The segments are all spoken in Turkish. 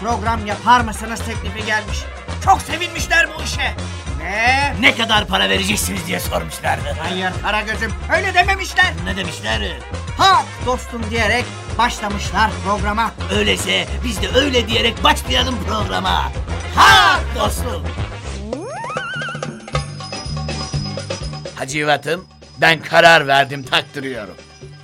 program yapar mısınız teklifi gelmiş. Çok sevinmişler bu işe. Ve Ne kadar para vereceksiniz diye sormuşlardı. hayır Karagöz'üm öyle dememişler. Ne demişler? Ha dostum diyerek başlamışlar programa. Öyleyse biz de öyle diyerek başlayalım programa. Ha dostum. Hacivat'ım ben karar verdim taktırıyorum.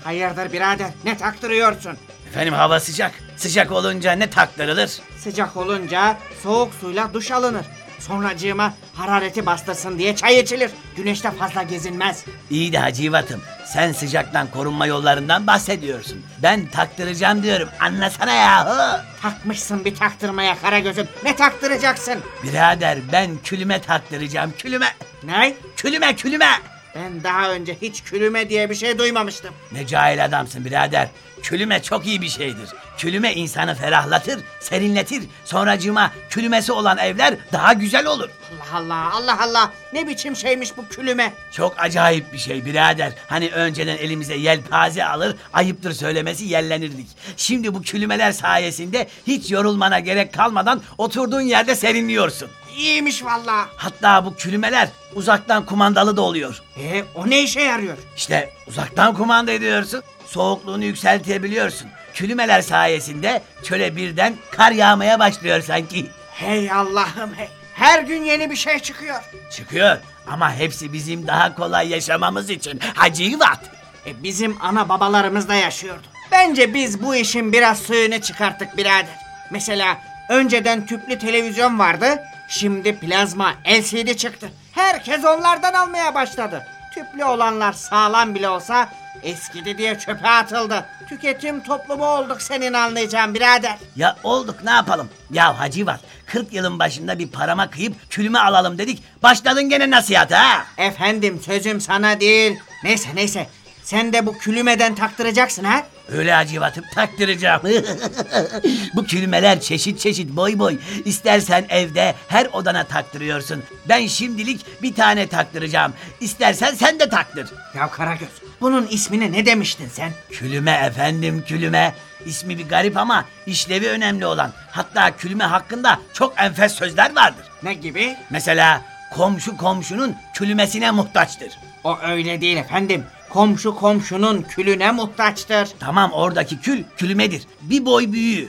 Hayırdır birader ne taktırıyorsun? Efendim hava sıcak. Sıcak olunca ne taktırılır? Sıcak olunca soğuk suyla duş alınır. Sonracığıma harareti bastırsın diye çay içilir. Güneşte fazla gezinmez. İyi de Hacivat'ım sen sıcaktan korunma yollarından bahsediyorsun. Ben taktıracağım diyorum anlasana yahu. Takmışsın bir taktırmaya Karagöz'üm. Ne taktıracaksın? Birader ben külüme taktıracağım külüme. Ne? Külüme külüme. Ben daha önce hiç külüme diye bir şey duymamıştım. Ne cahil adamsın birader. Külüme çok iyi bir şeydir. Külüme insanı ferahlatır, serinletir. Sonracığıma külümesi olan evler daha güzel olur. Allah Allah Allah Allah ne biçim şeymiş bu külüme. Çok acayip bir şey birader. Hani önceden elimize yelpaze alır, ayıptır söylemesi yellenirdik. Şimdi bu külümeler sayesinde hiç yorulmana gerek kalmadan oturduğun yerde serinliyorsun. İyiymiş vallahi. Hatta bu külümeler uzaktan kumandalı da oluyor. E o ne işe yarıyor? İşte uzaktan kumanda ediyorsun. Soğukluğunu yükseltebiliyorsun. Külümeler sayesinde çöle birden kar yağmaya başlıyor sanki. Hey Allah'ım hey. Her gün yeni bir şey çıkıyor. Çıkıyor ama hepsi bizim daha kolay yaşamamız için. Hacivat. E bizim ana babalarımız da yaşıyordu. Bence biz bu işin biraz suyunu çıkarttık birader. Mesela önceden tüplü televizyon vardı. Şimdi plazma LCD çıktı. Herkes onlardan almaya başladı. Tüplü olanlar sağlam bile olsa eskidi diye çöpe atıldı. Tüketim toplumu olduk senin anlayacağın birader. Ya olduk ne yapalım? Ya Hacivat 40 yılın başında bir parama kıyıp külüme alalım dedik. Başladın gene nasihata ha? Efendim sözüm sana değil. Neyse neyse. Sen de bu külümeden taktıracaksın ha? Öyle Hacivat'ım taktıracağım. Bu külmeler çeşit çeşit boy boy. İstersen evde her odana taktırıyorsun. Ben şimdilik bir tane taktıracağım. İstersen sen de taktır. Ya Karagöz bunun ismine ne demiştin sen? Külüme efendim külüme. İsmi bir garip ama işlevi önemli olan. Hatta külüme hakkında çok enfes sözler vardır. Ne gibi? Mesela komşu komşunun külümesine muhtaçtır. O öyle değil efendim. Komşu komşunun külüne muhtaçtır. Tamam oradaki kül külümedir. Bir boy büyüğü.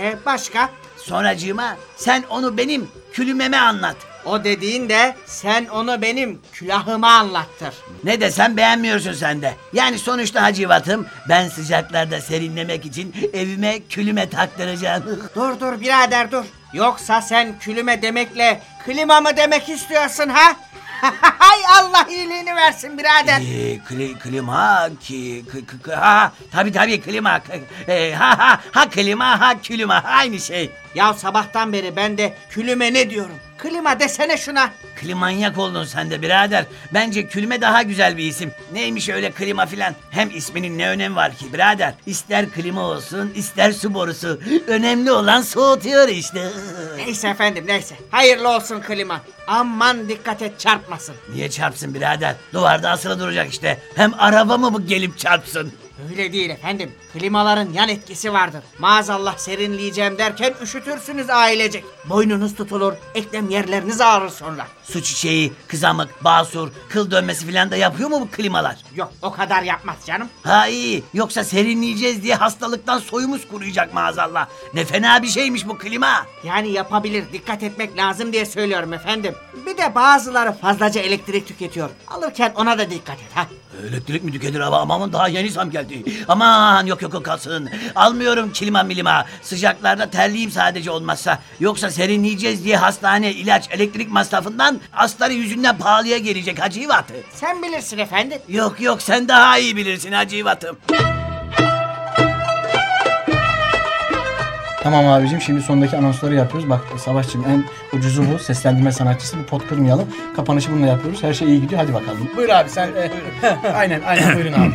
E başka? Sonracığıma sen onu benim külümeme anlat. O dediğin de sen onu benim külahıma anlattır. Ne desem beğenmiyorsun sen de. Yani sonuçta Hacivat'ım ben sıcaklarda serinlemek için evime külüme taktıracağım. Dur dur birader dur. Yoksa sen külüme demekle klima mı demek istiyorsun ha? Hay Allah iyiliğini versin birader. Ee, kli, klima ki k, k, ha tabi tabi klima e, ha ha ha klima ha külüma aynı şey. Ya sabahtan beri ben de külüme ne diyorum? Klima desene şuna. Klimanyak oldun sen de birader. Bence külme daha güzel bir isim. Neymiş öyle klima filan? Hem isminin ne önemi var ki birader? İster klima olsun ister su borusu. Önemli olan soğutuyor işte. Neyse efendim neyse. Hayırlı olsun klima. Aman dikkat et çarpmasın. Niye çarpsın birader? Duvarda asılı duracak işte. Hem araba mı bu gelip çarpsın? Öyle değil efendim. Klimaların yan etkisi vardır. Maazallah serinleyeceğim derken üşütürsünüz ailecek. Boynunuz tutulur, eklem yerleriniz ağrır sonra. Su çiçeği, kızamık, basur, kıl dönmesi filan da yapıyor mu bu klimalar? Yok o kadar yapmaz canım. Ha iyi. Yoksa serinleyeceğiz diye hastalıktan soyumuz kuruyacak maazallah. Ne fena bir şeymiş bu klima. Yani yapabilir, dikkat etmek lazım diye söylüyorum efendim. Bir de bazıları fazlaca elektrik tüketiyor. Alırken ona da dikkat et ha. Elektrik mi tüketir hava aman daha yeni zam geldi. Aman yok yok yok kalsın. Almıyorum klima milima. Sıcaklarda terliyim sadece olmazsa. Yoksa serinleyeceğiz diye hastane, ilaç, elektrik masrafından astarı yüzünden pahalıya gelecek Hacı Yivat'ı. Sen bilirsin efendim. Yok yok sen daha iyi bilirsin Hacı Yivat'ım. Tamam abicim şimdi sondaki anonsları yapıyoruz. Bak Savaşçım en ucuzu bu. Seslendirme sanatçısı. Bir pot kırmayalım. Kapanışı bununla yapıyoruz. Her şey iyi gidiyor. Hadi bakalım. Buyur abi sen. e, aynen aynen buyurun abi.